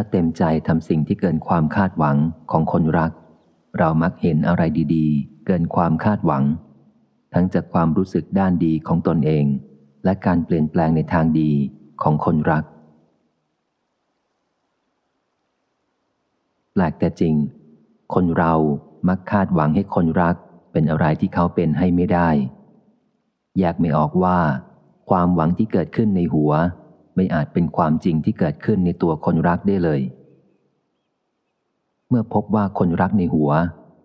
ถ้าเต็มใจทำสิ่งที่เกินความคาดหวังของคนรัก เรามักเห็นอะไรดีๆ เกินความคาดหวัง ทั้งจากความรู้สึกด้านดีของตนเอง และการเปลี่ยนแปลงในทางดีของคนรัก แปลกแต่จริง คนเรามักคาดหวังให้คนรัก เป็นอะไรที่เขาเป็นให้ไม่ได้ แยกไม่ออกว่า ความหวังที่เกิดขึ้นในหัว ไม่อาจเป็นความจริงที่เกิดขึ้นในตัวคนรักได้เลย เมื่อพบว่าคนรักในหัว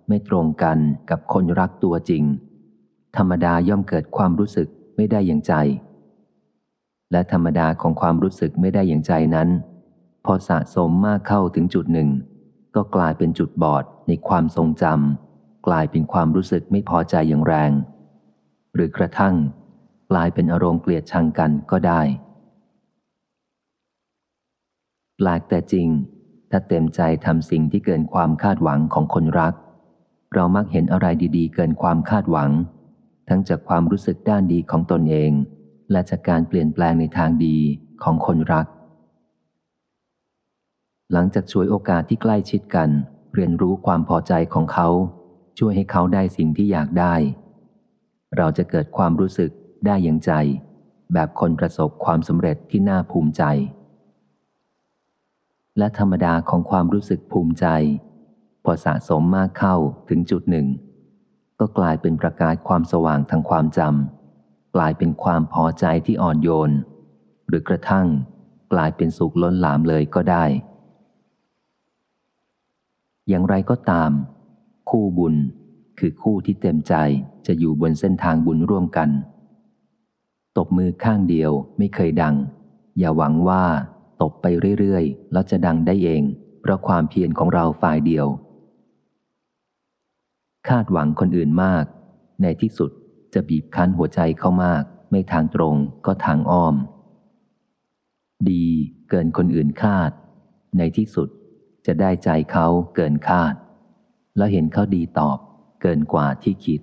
ไม่ตรงกันกับคนรักตัวจริง ธรรมดาย่อมเกิดความรู้สึกไม่ได้อย่างใจ และธรรมดาของความรู้สึกไม่ได้อย่างใจนั้น พอสะสมมากเข้าถึงจุดหนึ่ง ก็กลายเป็นจุดบอดในความทรงจำกลายเป็นความรู้สึกไม่พอใจอย่างแรง หรือกระทั่งกลายเป็นอารมณ์เกลียดชังกันก็ได้ แปลกแต่จริง ถ้าเต็มใจทำสิ่งที่เกินความคาดหวังของคนรัก เรามักเห็นอะไรดีๆ เกินความคาดหวัง ทั้งจากความรู้สึกด้านดีของตนเอง และจากการเปลี่ยนแปลงในทางดีของคนรัก หลังจากช่วยโอกาสที่ใกล้ชิดกัน เรียนรู้ความพอใจของเขา ช่วยให้เขาได้สิ่งที่อยากได้ เราจะเกิดความรู้สึกได้อย่างใจ แบบคนประสบความสำเร็จที่น่าภูมิใจ และธรรมดาของความรู้สึกภูมิใจ พอสะสมมากเข้าถึงจุดหนึ่ง ก็กลายเป็นประกายความสว่างทางความจำกลายเป็นความพอใจที่อ่อนโยน หรือกระทั่งกลายเป็นสุขล้นหลามเลยก็ได้ อย่างไรก็ตาม คู่บุญคือคู่ที่เต็มใจจะอยู่บนเส้นทางบุญร่วมกัน ตบมือข้างเดียวไม่เคยดัง อย่าหวังว่า ตบไปเรื่อยๆ แล้วจะดังได้เอง เพราะความเพียรของเราฝ่ายเดียว คาดหวังคนอื่นมาก ในที่สุดจะบีบคั้นหัวใจเขามาก ไม่ทางตรงก็ทางอ้อม ดีเกินคนอื่นคาด ในที่สุดจะได้ใจเขาเกินคาด แล้วเห็นเขาดีตอบเกินกว่าที่คิด